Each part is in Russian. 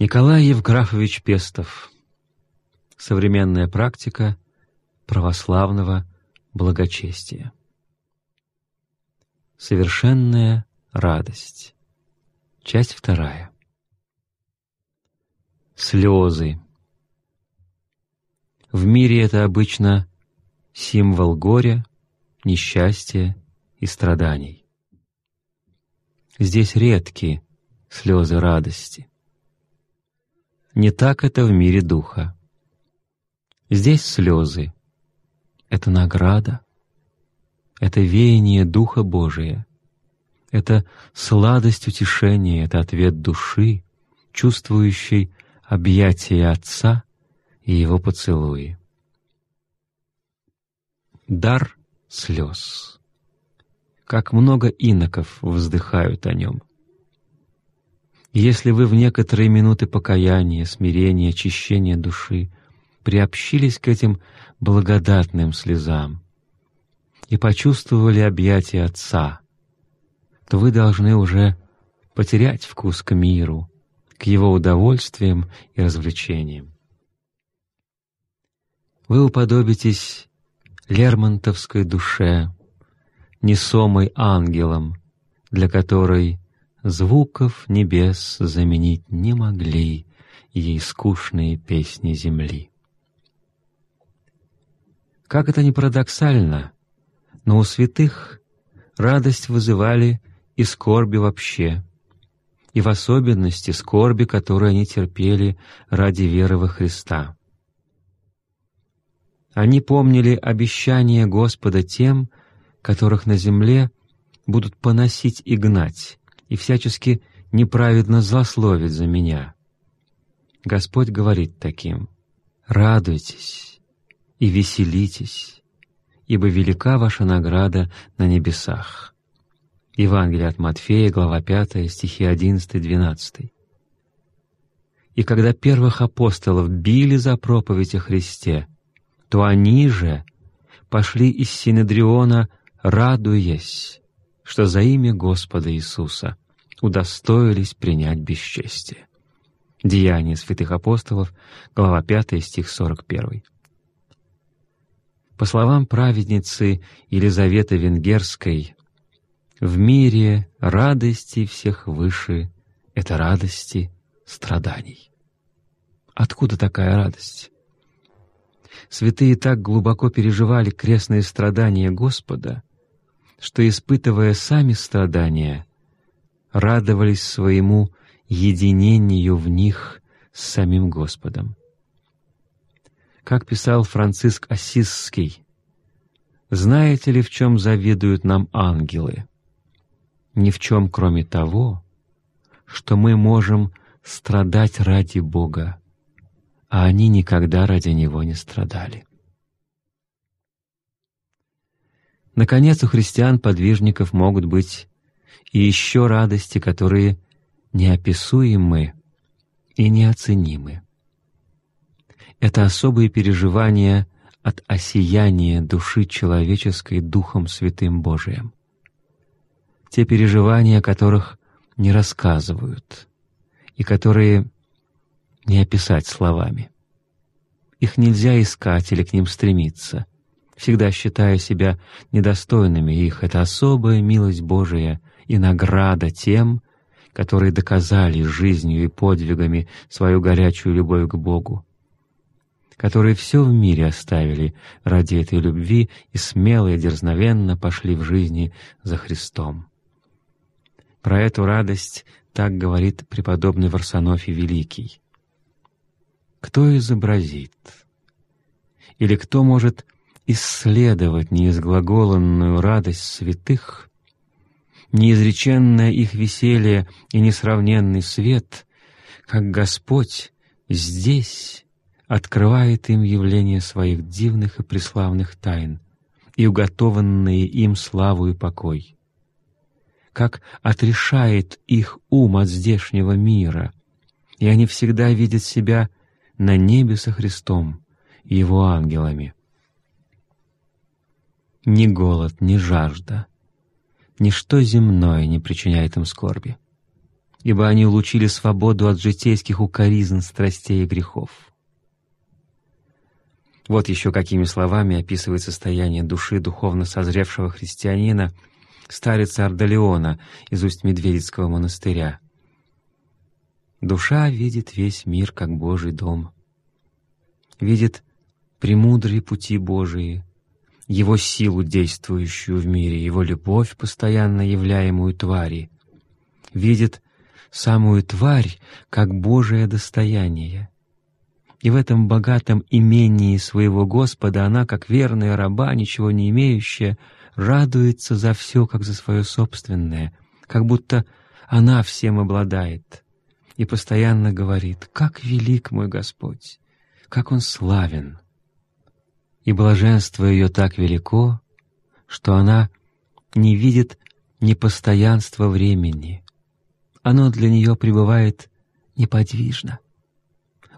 Николай Евграфович Пестов. Современная практика православного благочестия. Совершенная радость. Часть вторая. Слезы. В мире это обычно символ горя, несчастья и страданий. Здесь редки слезы радости. Не так это в мире духа. Здесь слезы — это награда, это веяние Духа Божия, это сладость утешения, это ответ души, чувствующей объятия Отца и Его поцелуи. Дар слез. Как много иноков вздыхают о нем. Если вы в некоторые минуты покаяния, смирения, очищения души приобщились к этим благодатным слезам и почувствовали объятия Отца, то вы должны уже потерять вкус к миру, к его удовольствиям и развлечениям. Вы уподобитесь лермонтовской душе, несомой ангелом, для которой звуков небес заменить не могли ей скучные песни земли. Как это ни парадоксально, но у святых радость вызывали и скорби вообще, и в особенности скорби, которые они терпели ради веры во Христа. Они помнили обещание Господа тем, которых на земле будут поносить и гнать, и всячески неправедно злословить за меня. Господь говорит таким, «Радуйтесь и веселитесь, ибо велика ваша награда на небесах». Евангелие от Матфея, глава 5, стихи 11-12. И когда первых апостолов били за проповедь о Христе, то они же пошли из Синедриона, радуясь, что за имя Господа Иисуса удостоились принять бесчестие. Деяния святых апостолов, глава 5, стих 41. По словам праведницы Елизаветы Венгерской, «В мире радости всех выше — это радости страданий». Откуда такая радость? Святые так глубоко переживали крестные страдания Господа, что, испытывая сами страдания, радовались своему единению в них с самим Господом. Как писал Франциск Ассизский, «Знаете ли, в чем завидуют нам ангелы? Ни в чем, кроме того, что мы можем страдать ради Бога, а они никогда ради Него не страдали». Наконец, у христиан-подвижников могут быть и еще радости, которые неописуемы и неоценимы. Это особые переживания от осияния души человеческой Духом Святым Божиим. Те переживания, которых не рассказывают и которые не описать словами. Их нельзя искать или к ним стремиться — всегда считая себя недостойными их. Это особая милость Божия и награда тем, которые доказали жизнью и подвигами свою горячую любовь к Богу, которые все в мире оставили ради этой любви и смело и дерзновенно пошли в жизни за Христом. Про эту радость так говорит преподобный Варсонофий Великий. Кто изобразит? Или кто может исследовать неизглаголанную радость святых, неизреченное их веселье и несравненный свет, как Господь здесь открывает им явление своих дивных и преславных тайн и уготованные им славу и покой, как отрешает их ум от здешнего мира, и они всегда видят себя на небе со Христом и Его ангелами — ни голод, ни жажда, ничто земное не причиняет им скорби. ибо они улучили свободу от житейских укоризн, страстей и грехов. Вот еще какими словами описывает состояние души духовно созревшего христианина старица Ардалеона из Усть-Медведицкого монастыря. «Душа видит весь мир как Божий дом, видит премудрые пути Божии, Его силу, действующую в мире, Его любовь, постоянно являемую твари, видит самую тварь как Божие достояние, и в этом богатом имении своего Господа она, как верная раба, ничего не имеющая, радуется за все, как за свое собственное, как будто она всем обладает, и постоянно говорит «Как велик мой Господь! Как Он славен!» И блаженство ее так велико, что она не видит непостоянства времени. Оно для нее пребывает неподвижно.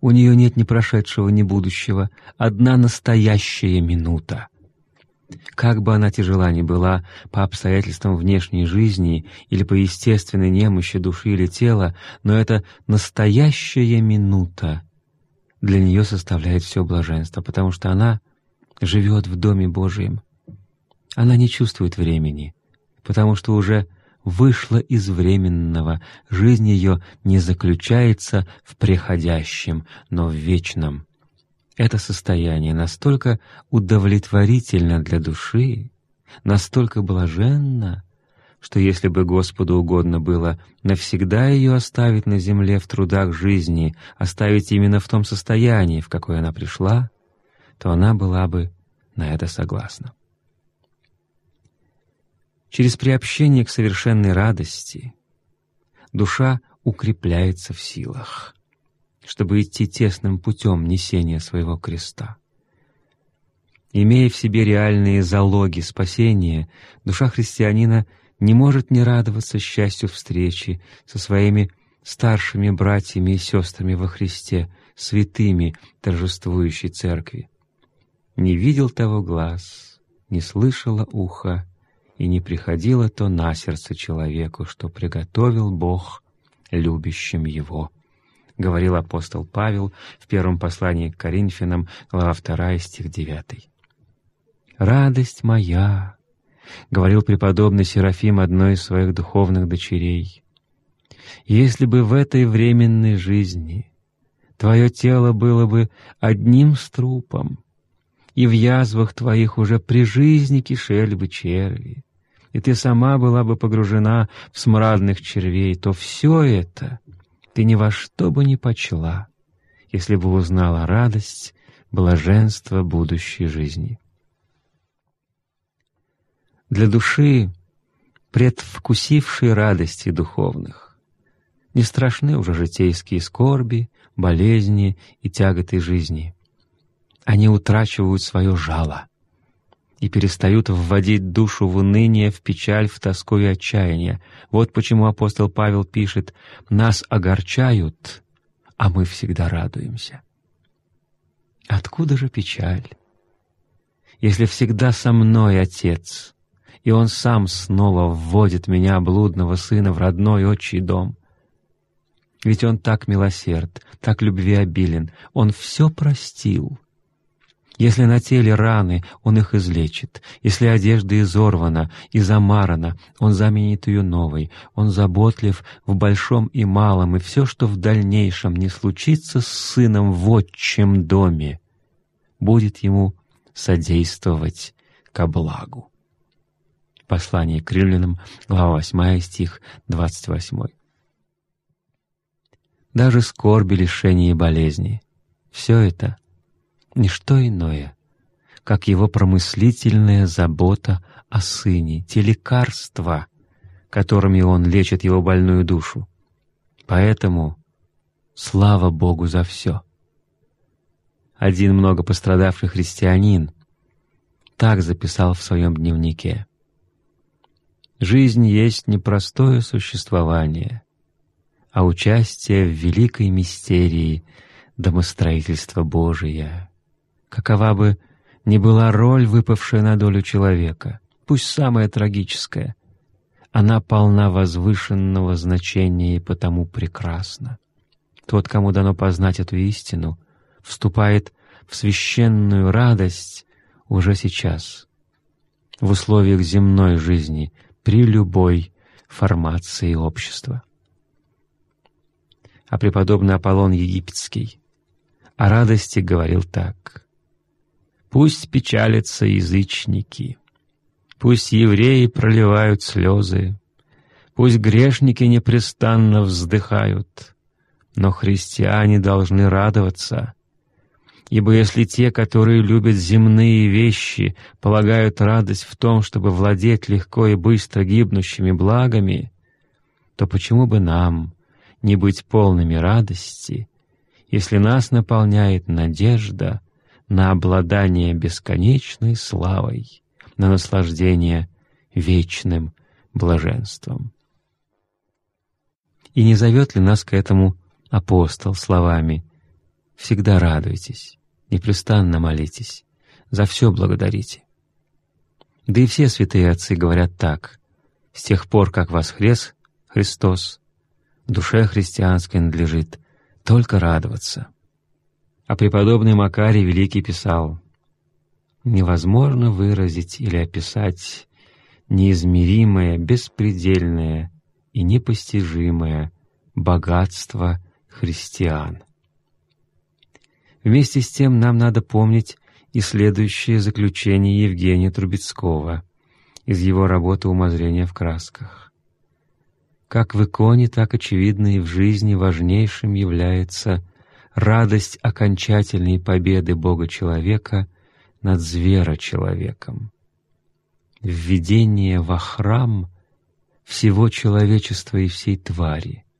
У нее нет ни прошедшего, ни будущего, одна настоящая минута. Как бы она тяжела ни была по обстоятельствам внешней жизни или по естественной немощи души или тела, но эта настоящая минута для нее составляет все блаженство, потому что она живет в Доме Божьем. Она не чувствует времени, потому что уже вышла из временного, жизнь ее не заключается в преходящем, но в вечном. Это состояние настолько удовлетворительно для души, настолько блаженно, что если бы Господу угодно было навсегда ее оставить на земле в трудах жизни, оставить именно в том состоянии, в какое она пришла, то она была бы на это согласна. Через приобщение к совершенной радости душа укрепляется в силах, чтобы идти тесным путем несения своего креста. Имея в себе реальные залоги спасения, душа христианина не может не радоваться счастью встречи со своими старшими братьями и сестрами во Христе, святыми торжествующей Церкви. Не видел того глаз, не слышало ухо, и не приходило то на сердце человеку, что приготовил Бог любящим его. Говорил апостол Павел в первом послании к Коринфянам, глава 2, стих 9. «Радость моя», — говорил преподобный Серафим одной из своих духовных дочерей, «если бы в этой временной жизни твое тело было бы одним струпом, и в язвах твоих уже при жизни кишели бы черви, и ты сама была бы погружена в смрадных червей, то все это ты ни во что бы не почла, если бы узнала радость, блаженство будущей жизни. Для души, предвкусившей радости духовных, не страшны уже житейские скорби, болезни и тяготы жизни. Они утрачивают свое жало — и перестают вводить душу в уныние, в печаль, в тоску и отчаяние. Вот почему апостол Павел пишет «Нас огорчают, а мы всегда радуемся». Откуда же печаль? Если всегда со мной Отец, и Он сам снова вводит меня, блудного сына, в родной отчий дом. Ведь Он так милосерд, так любвеобилен, Он все простил — если на теле раны, Он их излечит. Если одежда изорвана и замарана, Он заменит ее новой. Он заботлив в большом и малом, и все, что в дальнейшем не случится с сыном в отчем доме, будет ему содействовать ко благу. Послание к римлянам, глава 8, стих 28. Даже скорби, лишения и болезни — все это — не иное, как его промыслительная забота о сыне, те лекарства, которыми он лечит его больную душу. Поэтому слава Богу за все. Один много пострадавший христианин так записал в своем дневнике. «Жизнь есть непростое существование, а участие в великой мистерии домостроительства Божия» какова бы ни была роль, выпавшая на долю человека, пусть самая трагическая, Она полна возвышенного значения и потому прекрасна. Тот, кому дано познать эту истину, вступает в священную радость уже сейчас, в условиях земной жизни, при любой формации общества. А преподобный Аполлон Египетский о радости говорил так. «Пусть печалятся язычники, пусть евреи проливают слезы, пусть грешники непрестанно вздыхают, но христиане должны радоваться, ибо если те, которые любят земные вещи, полагают радость в том, чтобы владеть легко и быстро гибнущими благами, то почему бы нам не быть полными радости, если нас наполняет надежда на обладание бесконечной славой, на наслаждение вечным блаженством? И не зовет ли нас к этому апостол словами «Всегда радуйтесь, непрестанно молитесь, за все благодарите». Да и все святые отцы говорят так «С тех пор, как воскрес Христос, душе христианской надлежит только радоваться». А преподобный Макарий Великий писал «Невозможно выразить или описать неизмеримое, беспредельное и непостижимое богатство христиан. Вместе с тем нам надо помнить и следующее заключение Евгения Трубецкого из его работы «Умозрение в красках». Как в иконе, так очевидно и в жизни важнейшим является радость окончательной победы Бога-человека над зверочеловеком. Введение во храм всего человечества и всей твари —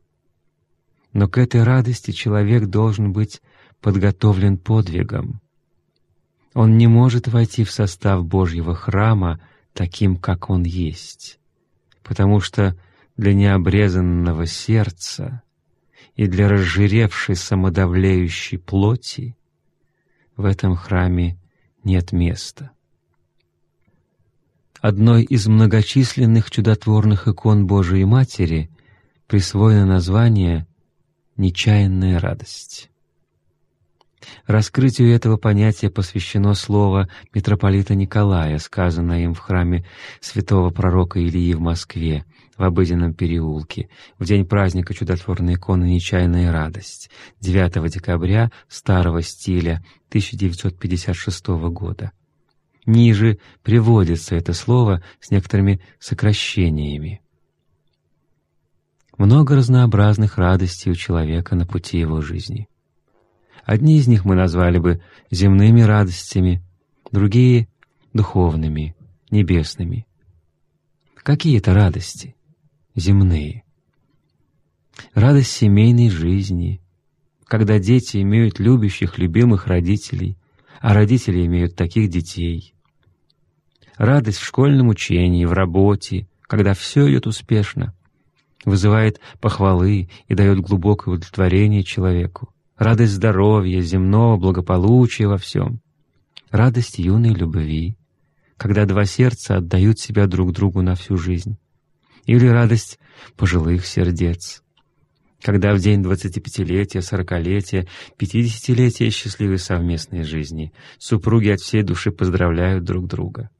но к этой радости человек должен быть подготовлен подвигом. Он не может войти в состав Божьего храма таким, как он есть, потому что для необрезанного сердца и для разжиревшей самодавлеющей плоти в этом храме нет места. Одной из многочисленных чудотворных икон Божией Матери присвоено название нечаянная радость. Раскрытию этого понятия посвящено слово митрополита Николая, сказанное им в храме святого пророка Илии в Москве, в обыденном переулке, в день праздника чудотворной иконы «Нечаянная радость» 9 декабря старого стиля 1956 года. Ниже приводится это слово с некоторыми сокращениями. Много разнообразных радостей у человека на пути его жизни. Одни из них мы назвали бы земными радостями, другие — духовными, небесными. Какие это радости? Земные. Радость семейной жизни, когда дети имеют любящих, любимых родителей, а родители имеют таких детей. Радость в школьном учении, в работе, когда все идет успешно вызывает похвалы и дает глубокое удовлетворение человеку, радость здоровья, земного благополучия во всем, радость юной любви, когда два сердца отдают себя друг другу на всю жизнь, или радость пожилых сердец, когда в день двадцатипятилетия, сорокалетия, пятидесятилетия счастливой совместной жизни супруги от всей души поздравляют друг друга.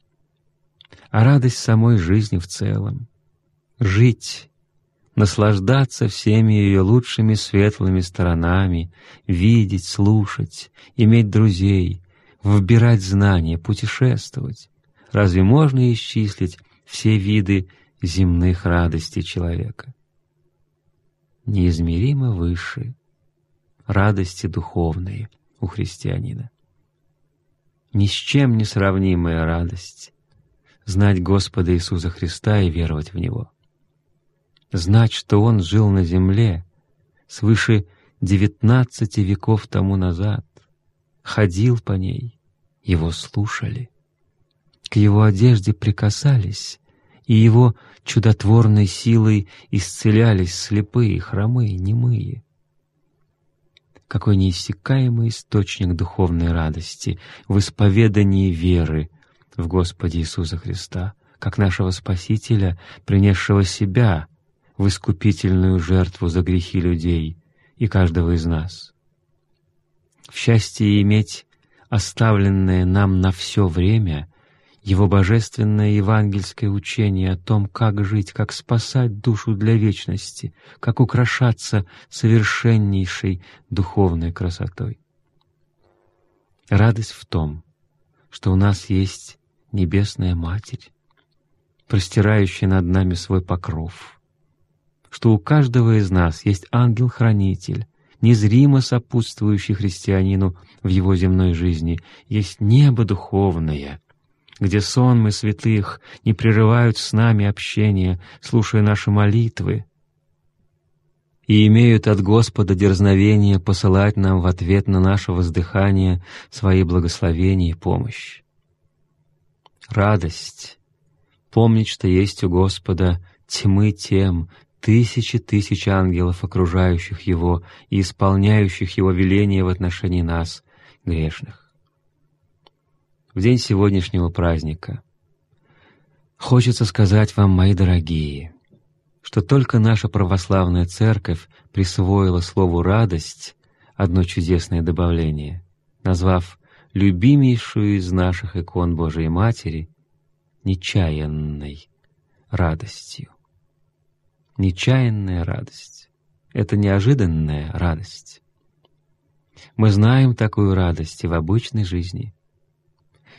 А радость самой жизни в целом — жить, наслаждаться всеми ее лучшими светлыми сторонами, видеть, слушать, иметь друзей, выбирать знания, путешествовать. Разве можно исчислить все виды земных радостей человека? Неизмеримо выше радости духовные у христианина. Ни с чем не сравнимая радость — знать Господа Иисуса Христа и веровать в Него — знать, что он жил на земле свыше девятнадцати веков тому назад, ходил по ней, его слушали, к его одежде прикасались, и его чудотворной силой исцелялись слепые, хромые, немые. Какой неиссякаемый источник духовной радости в исповедании веры в Господа Иисуса Христа, как нашего Спасителя, принесшего себя в искупительную жертву за грехи людей и каждого из нас. В счастье иметь оставленное нам на все время его божественное евангельское учение о том, как жить, как спасать душу для вечности, как украшаться совершеннейшей духовной красотой. Радость в том, что у нас есть Небесная Матерь, простирающая над нами свой покров, что у каждого из нас есть ангел-хранитель, незримо сопутствующий христианину в его земной жизни, есть небо духовное — где сонмы святых не прерывают с нами общение, слушая наши молитвы, и имеют от Господа дерзновение посылать нам в ответ на наше воздыхание свои благословения и помощь. Радость — помнить, что есть у Господа тьмы тем, тысячи тысяч ангелов, окружающих Его и исполняющих Его веления в отношении нас, грешных в день сегодняшнего праздника. Хочется сказать вам, мои дорогие, что только наша православная церковь присвоила слову «радость» одно чудесное добавление, назвав любимейшую из наших икон Божией Матери нечаянной радостью. Нечаянная радость — это неожиданная радость. Мы знаем такую радость и в обычной жизни,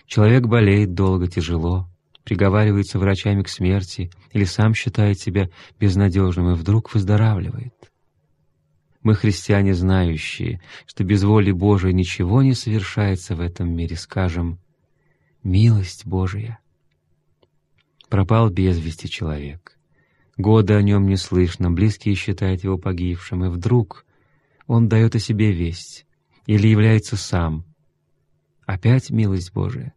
Человек болеет долго, тяжело, приговаривается врачами к смерти или сам считает себя безнадежным и вдруг выздоравливает. Мы, христиане, знающие, что без воли Божией ничего не совершается в этом мире, скажем «Милость Божия». Пропал без вести человек. Годы о нем не слышно, близкие считают его погибшим, и вдруг он дает о себе весть или является сам. Опять милость Божия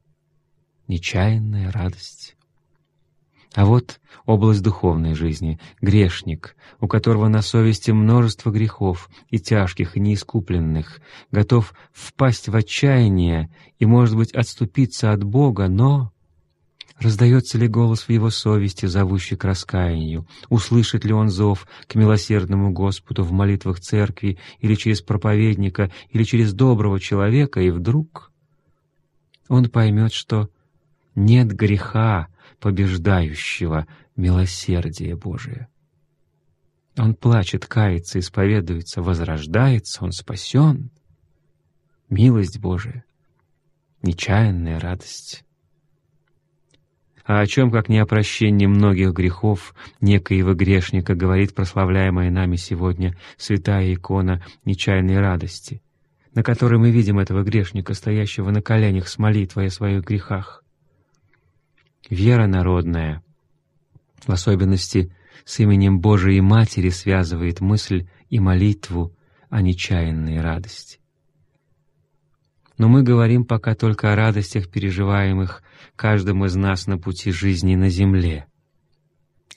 нечаянная радость. А вот область духовной жизни — грешник, у которого на совести множество грехов, и тяжких, и неискупленных, готов впасть в отчаяние и, может быть, отступиться от Бога, но... Раздается ли голос в его совести, зовущий к раскаянию? Услышит ли он зов к милосердному Господу в молитвах церкви или через проповедника, или через доброго человека, и вдруг он поймет, что нет греха, побеждающего милосердие Божие. Он плачет, кается, исповедуется, возрождается, он спасен. Милость Божия, нечаянная радость. А о чем, как не о прощении многих грехов некоего грешника, говорит прославляемая нами сегодня святая икона нечаянной радости, на которой мы видим этого грешника, стоящего на коленях с молитвой о своих грехах вера народная, в особенности с именем Божией Матери связывает мысль и молитву о нечаянной радости. Но мы говорим пока только о радостях, переживаемых каждым из нас на пути жизни на земле.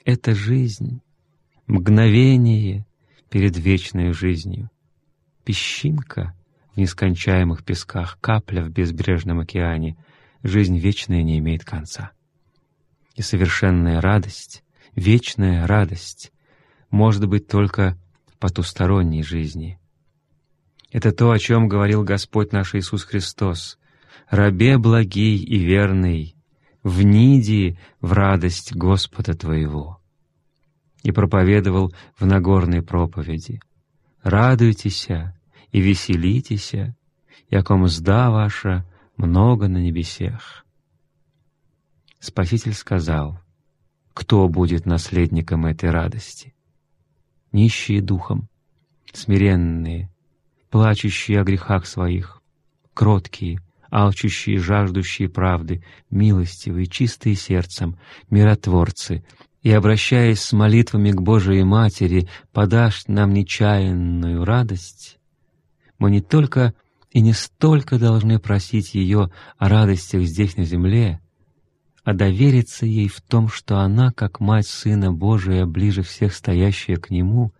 Это жизнь, мгновение перед вечной жизнью, песчинка в нескончаемых песках, капля в безбрежном океане, жизнь вечная не имеет конца и совершенная радость, вечная радость, может быть только в потусторонней жизни. Это то, о чем говорил Господь наш Иисус Христос. «Рабе благий и верный, вниди в радость Господа твоего». И проповедовал в Нагорной проповеди. «Радуйтесь и веселитесь, яком зда ваша много на небесех». Спаситель сказал, кто будет наследником этой радости? Нищие духом, смиренные, плачущие о грехах своих, кроткие, алчущие, жаждущие правды, милостивые, чистые сердцем, миротворцы, и, обращаясь с молитвами к Божией Матери, подашь нам нечаянную радость, мы не только и не столько должны просить ее о радостях здесь на земле, а довериться ей в том, что она, как мать Сына Божия, ближе всех стоящая к Нему,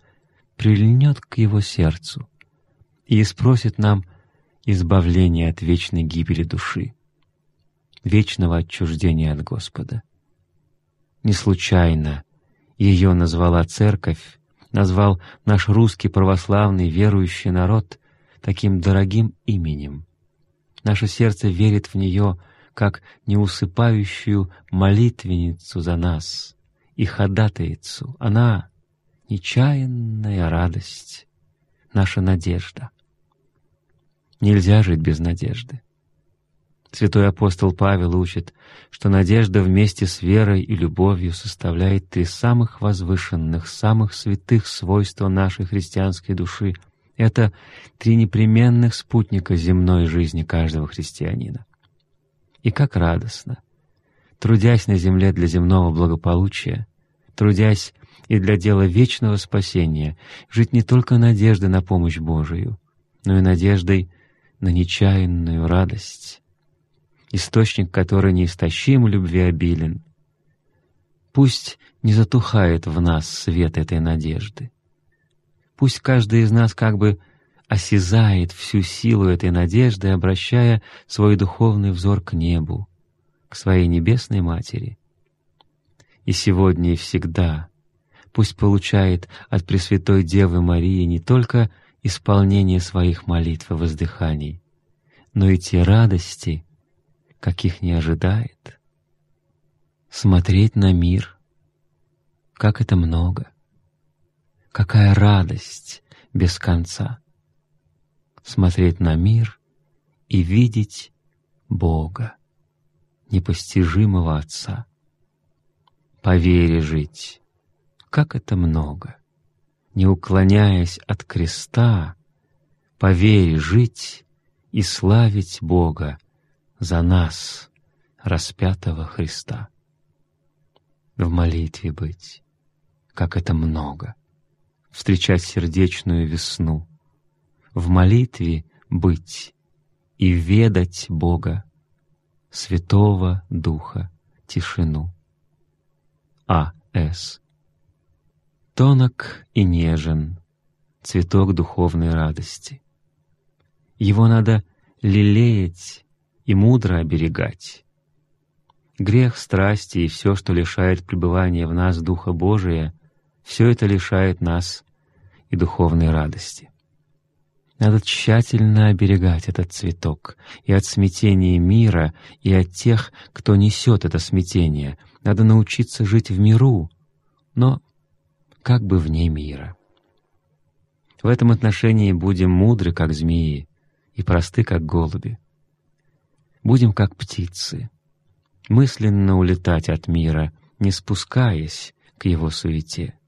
прильнет к Его сердцу и спросит нам избавления от вечной гибели души, вечного отчуждения от Господа. Не случайно ее назвала церковь, назвал наш русский православный верующий народ таким дорогим именем. Наше сердце верит в нее как неусыпающую молитвенницу за нас и ходатайцу. Она — нечаянная радость, наша надежда. Нельзя жить без надежды. Святой апостол Павел учит, что надежда вместе с верой и любовью составляет три самых возвышенных, самых святых свойства нашей христианской души. Это три непременных спутника земной жизни каждого христианина. И как радостно, трудясь на земле для земного благополучия, трудясь и для дела вечного спасения, жить не только надеждой на помощь Божию, но и надеждой на нечаянную радость, источник который неистощим любви обилен. Пусть не затухает в нас свет этой надежды. Пусть каждый из нас как бы осязает всю силу этой надежды, обращая свой духовный взор к небу, к своей небесной Матери. И сегодня и всегда пусть получает от Пресвятой Девы Марии не только исполнение своих молитв и воздыханий, но и те радости, каких не ожидает. Смотреть на мир, как это много, какая радость без конца — смотреть на мир и видеть Бога, непостижимого Отца. По вере жить, как это много, не уклоняясь от креста, по вере жить и славить Бога за нас, распятого Христа. В молитве быть, как это много, встречать сердечную весну — в молитве быть и ведать Бога, Святого Духа, тишину. А. С. Тонок и нежен цветок духовной радости. Его надо лелеять и мудро оберегать. Грех, страсти и все, что лишает пребывания в нас Духа Божия, все это лишает нас и духовной радости. Надо тщательно оберегать этот цветок и от смятения мира, и от тех, кто несет это смятение. Надо научиться жить в миру, но как бы вне мира. В этом отношении будем мудры, как змеи, и просты, как голуби. Будем, как птицы, мысленно улетать от мира, не спускаясь к его суете.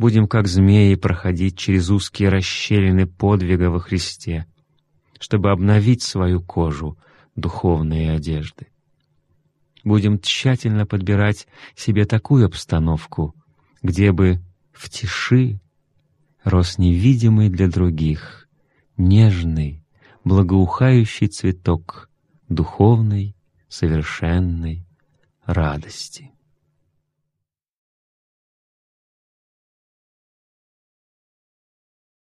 Будем, как змеи, проходить через узкие расщелины подвига во Христе, чтобы обновить свою кожу духовные одежды. Будем тщательно подбирать себе такую обстановку, где бы в тиши рос невидимый для других, нежный, благоухающий цветок духовной, совершенной радости.